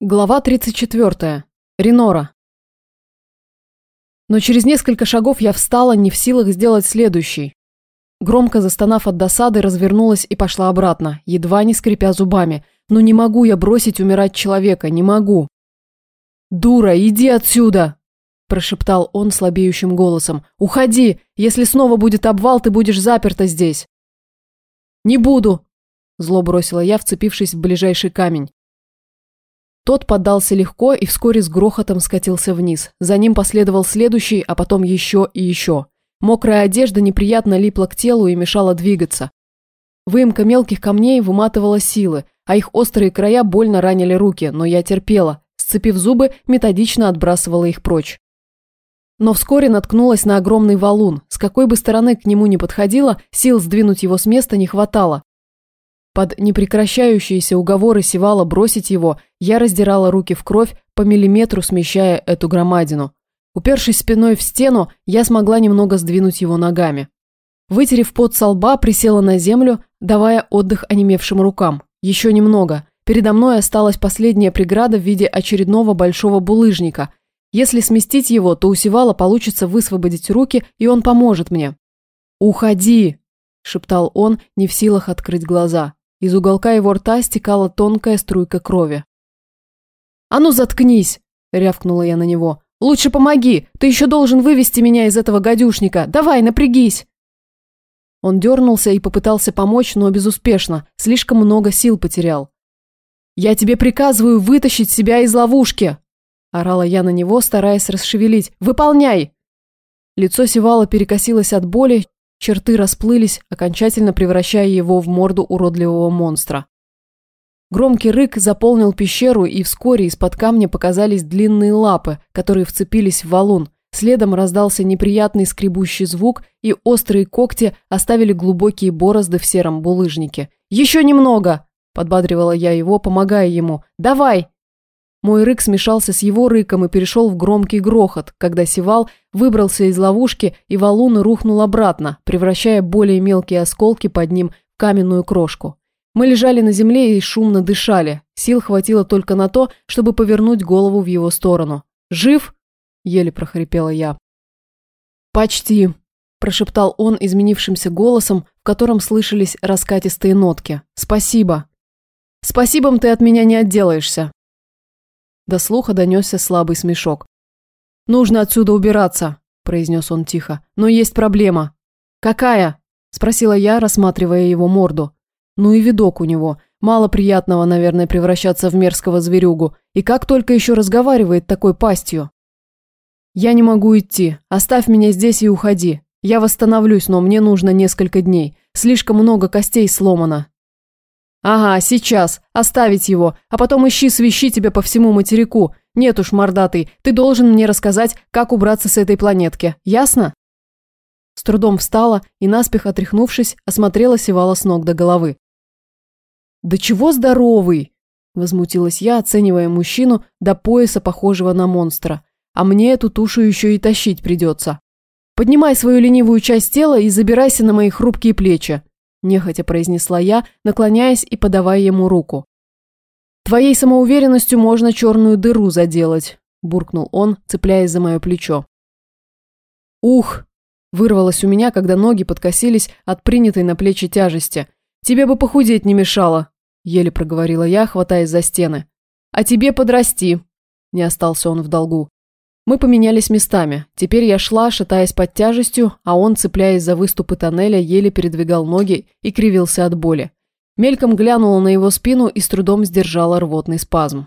Глава 34. Ренора. Но через несколько шагов я встала, не в силах сделать следующий. Громко застонав от досады, развернулась и пошла обратно, едва не скрипя зубами. Но не могу я бросить умирать человека, не могу. «Дура, иди отсюда!» – прошептал он слабеющим голосом. «Уходи! Если снова будет обвал, ты будешь заперта здесь!» «Не буду!» – зло бросила я, вцепившись в ближайший камень. Тот поддался легко и вскоре с грохотом скатился вниз. За ним последовал следующий, а потом еще и еще. Мокрая одежда неприятно липла к телу и мешала двигаться. Выемка мелких камней выматывала силы, а их острые края больно ранили руки, но я терпела. Сцепив зубы, методично отбрасывала их прочь. Но вскоре наткнулась на огромный валун. С какой бы стороны к нему ни подходила, сил сдвинуть его с места не хватало. Под непрекращающиеся уговоры Севала бросить его, я раздирала руки в кровь, по миллиметру смещая эту громадину. Упершись спиной в стену, я смогла немного сдвинуть его ногами. Вытерев пот со лба, присела на землю, давая отдых онемевшим рукам. Еще немного. Передо мной осталась последняя преграда в виде очередного большого булыжника. Если сместить его, то у Севала получится высвободить руки, и он поможет мне. «Уходи!» – шептал он, не в силах открыть глаза. Из уголка его рта стекала тонкая струйка крови. «А ну заткнись!» – рявкнула я на него. «Лучше помоги! Ты еще должен вывести меня из этого гадюшника! Давай, напрягись!» Он дернулся и попытался помочь, но безуспешно, слишком много сил потерял. «Я тебе приказываю вытащить себя из ловушки!» Орала я на него, стараясь расшевелить. «Выполняй!» Лицо Севала перекосилось от боли, Черты расплылись, окончательно превращая его в морду уродливого монстра. Громкий рык заполнил пещеру, и вскоре из-под камня показались длинные лапы, которые вцепились в валун. Следом раздался неприятный скребущий звук, и острые когти оставили глубокие борозды в сером булыжнике. «Еще немного!» – подбадривала я его, помогая ему. «Давай!» Мой рык смешался с его рыком и перешел в громкий грохот, когда Сивал выбрался из ловушки и валун рухнул обратно, превращая более мелкие осколки под ним в каменную крошку. Мы лежали на земле и шумно дышали. Сил хватило только на то, чтобы повернуть голову в его сторону. «Жив?» – еле прохрипела я. «Почти», – прошептал он изменившимся голосом, в котором слышались раскатистые нотки. «Спасибо». «Спасибом ты от меня не отделаешься», до слуха донесся слабый смешок. «Нужно отсюда убираться», – произнес он тихо. «Но есть проблема». «Какая?» – спросила я, рассматривая его морду. Ну и видок у него. Мало приятного, наверное, превращаться в мерзкого зверюгу. И как только еще разговаривает такой пастью. «Я не могу идти. Оставь меня здесь и уходи. Я восстановлюсь, но мне нужно несколько дней. Слишком много костей сломано. «Ага, сейчас. Оставить его. А потом ищи свищи тебя по всему материку. Нет уж, мордатый, ты должен мне рассказать, как убраться с этой планетки. Ясно?» С трудом встала и, наспех отряхнувшись, осмотрела Севала с ног до головы. «Да чего здоровый!» – возмутилась я, оценивая мужчину до пояса, похожего на монстра. «А мне эту тушу еще и тащить придется. Поднимай свою ленивую часть тела и забирайся на мои хрупкие плечи нехотя произнесла я, наклоняясь и подавая ему руку. Твоей самоуверенностью можно черную дыру заделать, буркнул он, цепляясь за мое плечо. Ух, вырвалось у меня, когда ноги подкосились от принятой на плечи тяжести. Тебе бы похудеть не мешало, еле проговорила я, хватаясь за стены. А тебе подрасти. Не остался он в долгу. Мы поменялись местами. Теперь я шла, шатаясь под тяжестью, а он, цепляясь за выступы тоннеля, еле передвигал ноги и кривился от боли. Мельком глянула на его спину и с трудом сдержала рвотный спазм.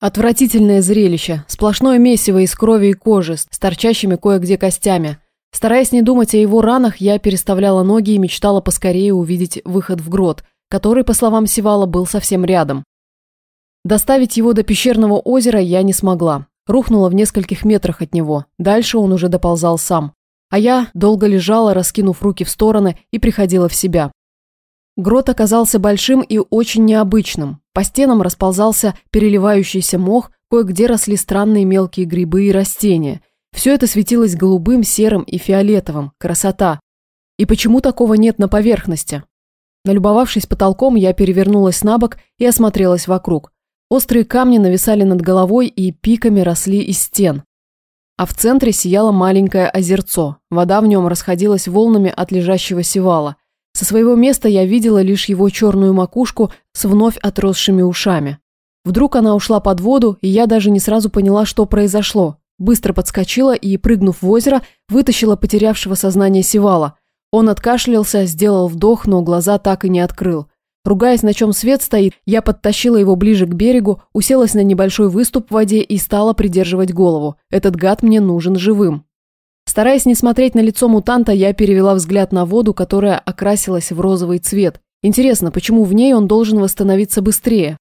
Отвратительное зрелище, сплошное месиво из крови и кожи, с торчащими кое-где костями. Стараясь не думать о его ранах, я переставляла ноги и мечтала поскорее увидеть выход в грот, который, по словам Сивала, был совсем рядом. Доставить его до пещерного озера я не смогла. Рухнула в нескольких метрах от него. Дальше он уже доползал сам. А я долго лежала, раскинув руки в стороны, и приходила в себя. Грот оказался большим и очень необычным. По стенам расползался переливающийся мох, кое-где росли странные мелкие грибы и растения. Все это светилось голубым, серым и фиолетовым. Красота. И почему такого нет на поверхности? Налюбовавшись потолком, я перевернулась на бок и осмотрелась вокруг. Острые камни нависали над головой и пиками росли из стен. А в центре сияло маленькое озерцо. Вода в нем расходилась волнами от лежащего севала. Со своего места я видела лишь его черную макушку с вновь отросшими ушами. Вдруг она ушла под воду, и я даже не сразу поняла, что произошло. Быстро подскочила и, прыгнув в озеро, вытащила потерявшего сознание Севала. Он откашлялся, сделал вдох, но глаза так и не открыл. Ругаясь, на чем свет стоит, я подтащила его ближе к берегу, уселась на небольшой выступ в воде и стала придерживать голову. Этот гад мне нужен живым. Стараясь не смотреть на лицо мутанта, я перевела взгляд на воду, которая окрасилась в розовый цвет. Интересно, почему в ней он должен восстановиться быстрее?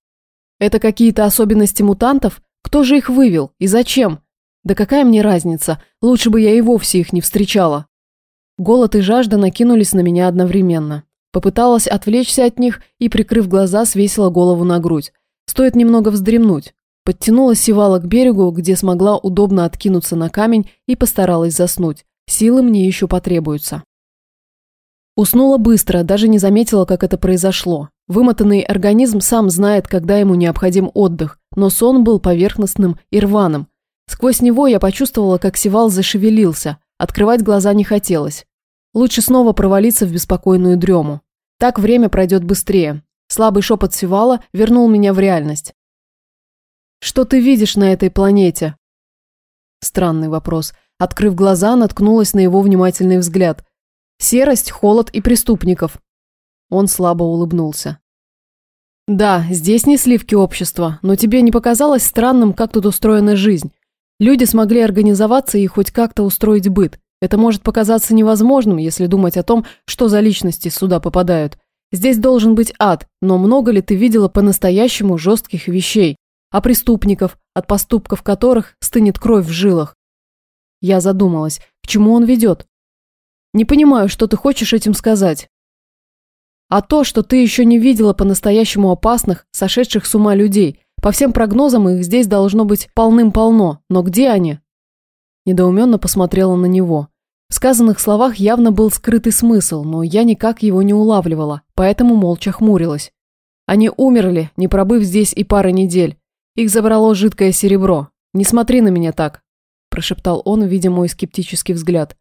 Это какие-то особенности мутантов? Кто же их вывел и зачем? Да какая мне разница? Лучше бы я и вовсе их не встречала. Голод и жажда накинулись на меня одновременно. Попыталась отвлечься от них и, прикрыв глаза, свесила голову на грудь. Стоит немного вздремнуть. Подтянула севала к берегу, где смогла удобно откинуться на камень и постаралась заснуть. Силы мне еще потребуются. Уснула быстро, даже не заметила, как это произошло. Вымотанный организм сам знает, когда ему необходим отдых, но сон был поверхностным и рваным, Сквозь него я почувствовала, как Севал зашевелился. Открывать глаза не хотелось. Лучше снова провалиться в беспокойную дрему. Так время пройдет быстрее. Слабый шепот Севала вернул меня в реальность. «Что ты видишь на этой планете?» Странный вопрос. Открыв глаза, наткнулась на его внимательный взгляд. Серость, холод и преступников. Он слабо улыбнулся. «Да, здесь не сливки общества, но тебе не показалось странным, как тут устроена жизнь? Люди смогли организоваться и хоть как-то устроить быт. Это может показаться невозможным, если думать о том, что за личности сюда попадают. Здесь должен быть ад, но много ли ты видела по-настоящему жестких вещей? А преступников, от поступков которых стынет кровь в жилах? Я задумалась, к чему он ведет? Не понимаю, что ты хочешь этим сказать. А то, что ты еще не видела по-настоящему опасных, сошедших с ума людей – по всем прогнозам их здесь должно быть полным-полно, но где они? Недоуменно посмотрела на него. В сказанных словах явно был скрытый смысл, но я никак его не улавливала, поэтому молча хмурилась. Они умерли, не пробыв здесь и пары недель. Их забрало жидкое серебро. Не смотри на меня так, прошептал он, видя мой скептический взгляд.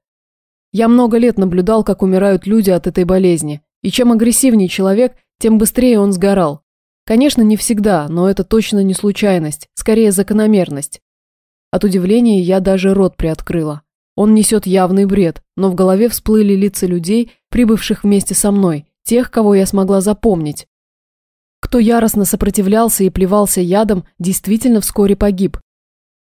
Я много лет наблюдал, как умирают люди от этой болезни, и чем агрессивнее человек, тем быстрее он сгорал. Конечно, не всегда, но это точно не случайность, скорее закономерность. От удивления я даже рот приоткрыла. Он несет явный бред, но в голове всплыли лица людей, прибывших вместе со мной, тех, кого я смогла запомнить. Кто яростно сопротивлялся и плевался ядом, действительно вскоре погиб.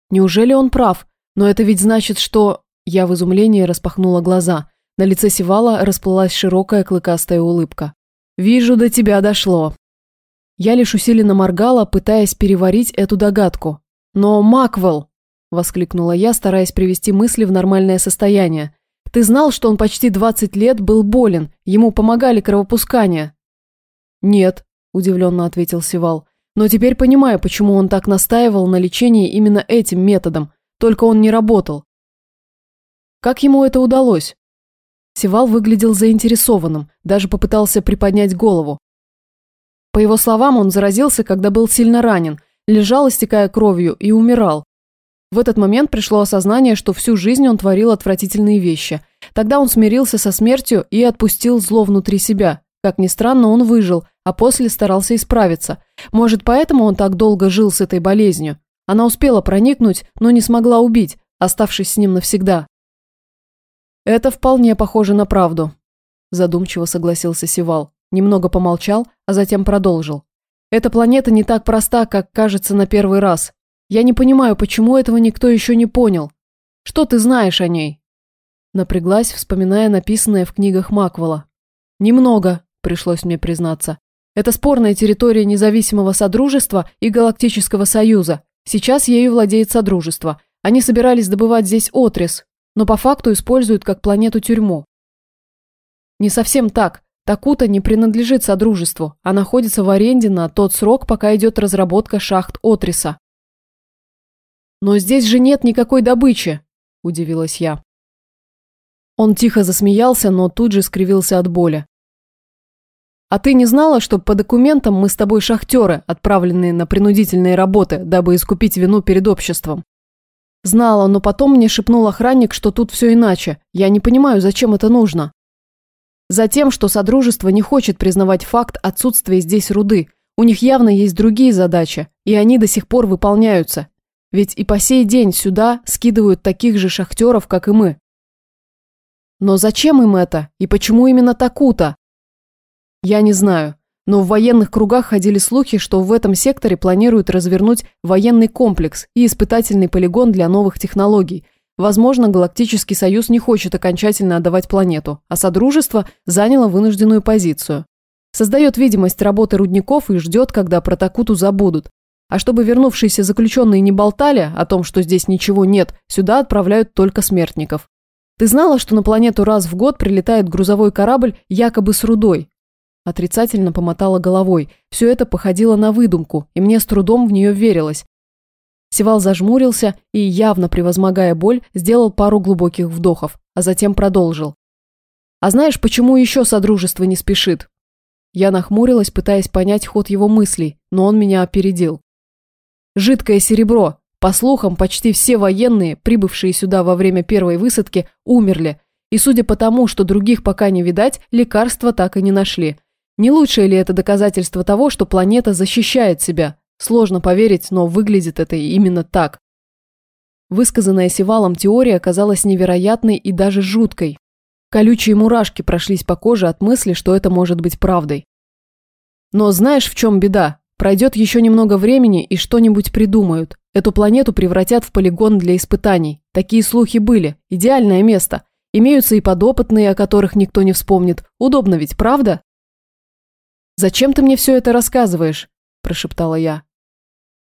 Неужели он прав? Но это ведь значит, что... Я в изумлении распахнула глаза. На лице Севала расплылась широкая клыкастая улыбка. «Вижу, до тебя дошло. Я лишь усиленно моргала, пытаясь переварить эту догадку. «Но Маквелл!» – воскликнула я, стараясь привести мысли в нормальное состояние. «Ты знал, что он почти 20 лет был болен, ему помогали кровопускания?» «Нет», – удивленно ответил Сивал. «Но теперь понимаю, почему он так настаивал на лечении именно этим методом, только он не работал». «Как ему это удалось?» Сивал выглядел заинтересованным, даже попытался приподнять голову. По его словам, он заразился, когда был сильно ранен, лежал, истекая кровью, и умирал. В этот момент пришло осознание, что всю жизнь он творил отвратительные вещи. Тогда он смирился со смертью и отпустил зло внутри себя. Как ни странно, он выжил, а после старался исправиться. Может, поэтому он так долго жил с этой болезнью? Она успела проникнуть, но не смогла убить, оставшись с ним навсегда. Это вполне похоже на правду, задумчиво согласился Сивал. Немного помолчал, а затем продолжил. Эта планета не так проста, как кажется на первый раз. Я не понимаю, почему этого никто еще не понял. Что ты знаешь о ней?» Напряглась, вспоминая написанное в книгах Маквелла. «Немного», пришлось мне признаться. Это спорная территория независимого Содружества и Галактического Союза. Сейчас ею владеет Содружество. Они собирались добывать здесь отрез, но по факту используют как планету-тюрьму. Не совсем так. Такута не принадлежит Содружеству, а находится в аренде на тот срок, пока идет разработка шахт Отриса. «Но здесь же нет никакой добычи», – удивилась я. Он тихо засмеялся, но тут же скривился от боли. А ты не знала, что по документам мы с тобой шахтеры, отправленные на принудительные работы, дабы искупить вину перед обществом? Знала, но потом мне шепнул охранник, что тут все иначе. Я не понимаю, зачем это нужно. Затем, что Содружество не хочет признавать факт отсутствия здесь руды. У них явно есть другие задачи, и они до сих пор выполняются. Ведь и по сей день сюда скидывают таких же шахтеров, как и мы. Но зачем им это? И почему именно Такута? Я не знаю, но в военных кругах ходили слухи, что в этом секторе планируют развернуть военный комплекс и испытательный полигон для новых технологий. Возможно, Галактический Союз не хочет окончательно отдавать планету, а Содружество заняло вынужденную позицию. Создает видимость работы рудников и ждет, когда про Такуту забудут. А чтобы вернувшиеся заключенные не болтали о том, что здесь ничего нет, сюда отправляют только смертников. Ты знала, что на планету раз в год прилетает грузовой корабль якобы с рудой, Отрицательно помотала головой. Все это походило на выдумку, и мне с трудом в нее верилось. Севал зажмурился и, явно превозмогая боль, сделал пару глубоких вдохов, а затем продолжил. «А знаешь, почему еще Содружество не спешит?» Я нахмурилась, пытаясь понять ход его мыслей, но он меня опередил. «Жидкое серебро. По слухам, почти все военные, прибывшие сюда во время первой высадки, умерли, и судя по тому, что других пока не видать, лекарства так и не нашли. Не лучшее ли это доказательство того, что планета защищает себя? Сложно поверить, но выглядит это именно так. Высказанная Севалом теория оказалась невероятной и даже жуткой. Колючие мурашки прошлись по коже от мысли, что это может быть правдой. Но знаешь, в чем беда? Пройдет еще немного времени и что-нибудь придумают. Эту планету превратят в полигон для испытаний. Такие слухи были. Идеальное место. Имеются и подопытные, о которых никто не вспомнит. Удобно ведь, правда? «Зачем ты мне все это рассказываешь?» – прошептала я.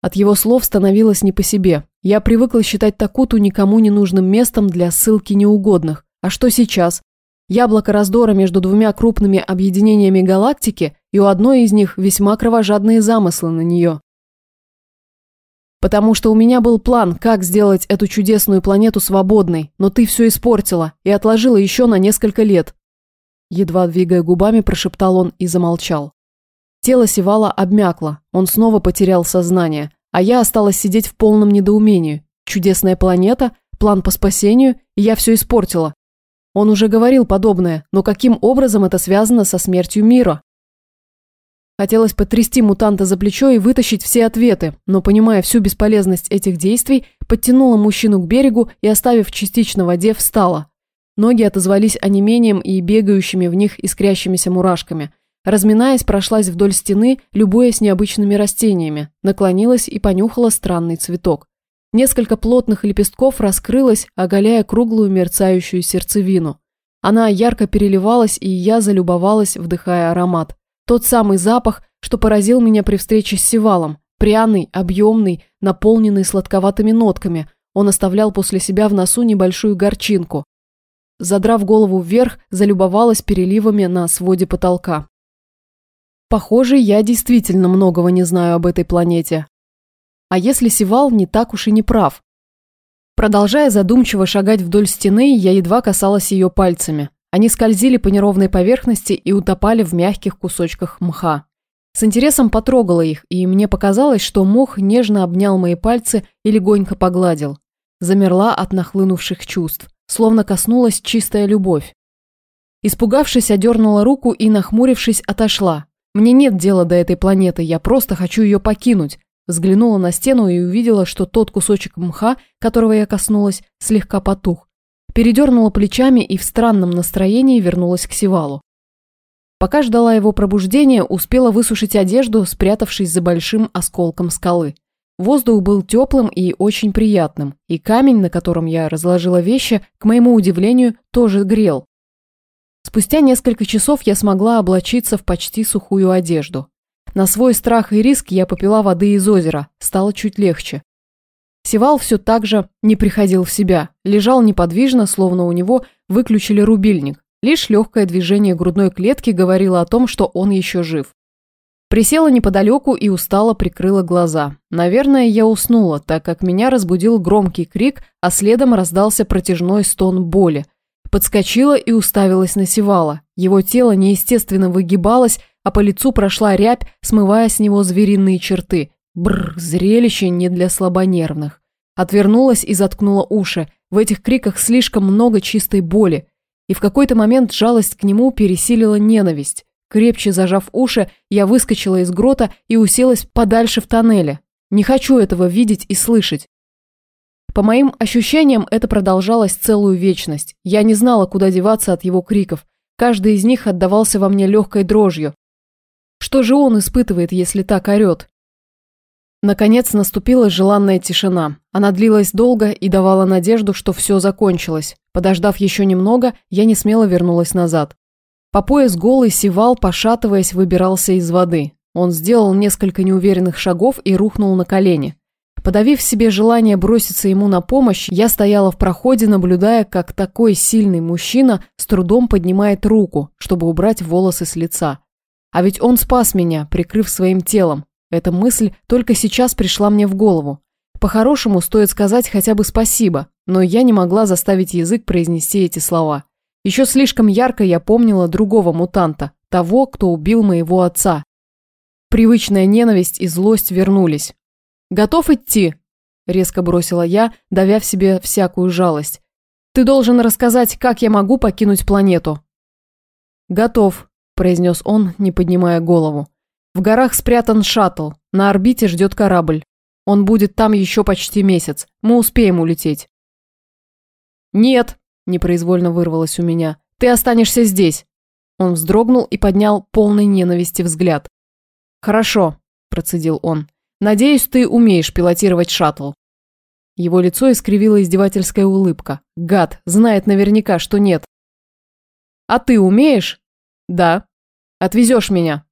От его слов становилось не по себе. Я привыкла считать Такуту никому не нужным местом для ссылки неугодных. А что сейчас? Яблоко раздора между двумя крупными объединениями галактики, и у одной из них весьма кровожадные замыслы на нее. Потому что у меня был план, как сделать эту чудесную планету свободной, но ты все испортила и отложила еще на несколько лет. Едва двигая губами, прошептал он и замолчал. Тело Севала обмякло, он снова потерял сознание, а я осталась сидеть в полном недоумении. Чудесная планета, план по спасению, и я все испортила. Он уже говорил подобное, но каким образом это связано со смертью мира? Хотелось потрясти мутанта за плечо и вытащить все ответы, но, понимая всю бесполезность этих действий, подтянула мужчину к берегу и, оставив частично в воде, встала. Ноги отозвались онемением и бегающими в них искрящимися мурашками. Разминаясь, прошлась вдоль стены, любуясь необычными растениями, наклонилась и понюхала странный цветок. Несколько плотных лепестков раскрылось, оголяя круглую мерцающую сердцевину. Она ярко переливалась, и я залюбовалась, вдыхая аромат. Тот самый запах, что поразил меня при встрече с Севалом. Пряный, объемный, наполненный сладковатыми нотками. Он оставлял после себя в носу небольшую горчинку. Задрав голову вверх, залюбовалась переливами на своде потолка. Похоже, я действительно многого не знаю об этой планете. А если Сивал не так уж и не прав? Продолжая задумчиво шагать вдоль стены, я едва касалась ее пальцами. Они скользили по неровной поверхности и утопали в мягких кусочках мха. С интересом потрогала их, и мне показалось, что мох нежно обнял мои пальцы и легонько погладил. Замерла от нахлынувших чувств, словно коснулась чистая любовь. Испугавшись, одернула руку и, нахмурившись, отошла. Мне нет дела до этой планеты, я просто хочу ее покинуть. Взглянула на стену и увидела, что тот кусочек мха, которого я коснулась, слегка потух. Передернула плечами и в странном настроении вернулась к Севалу. Пока ждала его пробуждения, успела высушить одежду, спрятавшись за большим осколком скалы. Воздух был теплым и очень приятным, и камень, на котором я разложила вещи, к моему удивлению, тоже грел. Спустя несколько часов я смогла облачиться в почти сухую одежду. На свой страх и риск я попила воды из озера, стало чуть легче. Севал все так же не приходил в себя, лежал неподвижно, словно у него выключили рубильник. Лишь легкое движение грудной клетки говорило о том, что он еще жив. Присела неподалеку и устало прикрыла глаза. Наверное, я уснула, так как меня разбудил громкий крик, а следом раздался протяжной стон боли – Подскочила и уставилась на Севала. Его тело неестественно выгибалось, а по лицу прошла рябь, смывая с него звериные черты. Бррр, зрелище не для слабонервных. Отвернулась и заткнула уши. В этих криках слишком много чистой боли. И в какой-то момент жалость к нему пересилила ненависть. Крепче зажав уши, я выскочила из грота и уселась подальше в тоннеле. Не хочу этого видеть и слышать. По моим ощущениям, это продолжалось целую вечность. Я не знала, куда деваться от его криков. Каждый из них отдавался во мне легкой дрожью. Что же он испытывает, если так орет? Наконец наступила желанная тишина. Она длилась долго и давала надежду, что все закончилось. Подождав еще немного, я не смело вернулась назад. По пояс голый Сивал, пошатываясь, выбирался из воды. Он сделал несколько неуверенных шагов и рухнул на колени. Подавив себе желание броситься ему на помощь, я стояла в проходе, наблюдая, как такой сильный мужчина с трудом поднимает руку, чтобы убрать волосы с лица. А ведь он спас меня, прикрыв своим телом. Эта мысль только сейчас пришла мне в голову. По-хорошему стоит сказать хотя бы спасибо, но я не могла заставить язык произнести эти слова. Еще слишком ярко я помнила другого мутанта, того, кто убил моего отца. Привычная ненависть и злость вернулись. «Готов идти?» – резко бросила я, давя в себе всякую жалость. «Ты должен рассказать, как я могу покинуть планету». «Готов», – произнес он, не поднимая голову. «В горах спрятан шаттл, на орбите ждет корабль. Он будет там еще почти месяц, мы успеем улететь». «Нет», – непроизвольно вырвалось у меня, – «ты останешься здесь». Он вздрогнул и поднял полный ненависти взгляд. «Хорошо», – процедил он. Надеюсь, ты умеешь пилотировать шаттл». Его лицо искривила издевательская улыбка. Гад, знает наверняка, что нет. «А ты умеешь?» «Да». «Отвезешь меня?»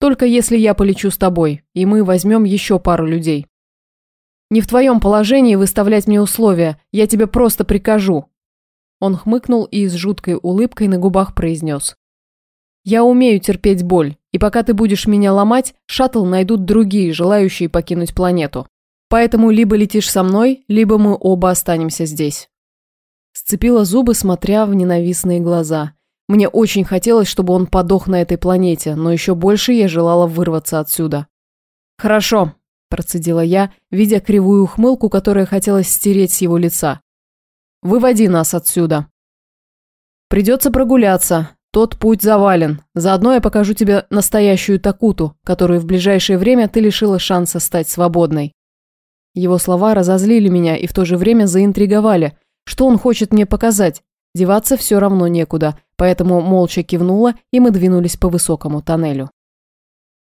«Только если я полечу с тобой, и мы возьмем еще пару людей». «Не в твоем положении выставлять мне условия, я тебе просто прикажу». Он хмыкнул и с жуткой улыбкой на губах произнес. «Я умею терпеть боль, и пока ты будешь меня ломать, шаттл найдут другие, желающие покинуть планету. Поэтому либо летишь со мной, либо мы оба останемся здесь». Сцепила зубы, смотря в ненавистные глаза. Мне очень хотелось, чтобы он подох на этой планете, но еще больше я желала вырваться отсюда. «Хорошо», – процедила я, видя кривую ухмылку, которая хотелось стереть с его лица. «Выводи нас отсюда». «Придется прогуляться», тот путь завален. Заодно я покажу тебе настоящую Такуту, которую в ближайшее время ты лишила шанса стать свободной. Его слова разозлили меня и в то же время заинтриговали. Что он хочет мне показать? Деваться все равно некуда, поэтому молча кивнула, и мы двинулись по высокому тоннелю.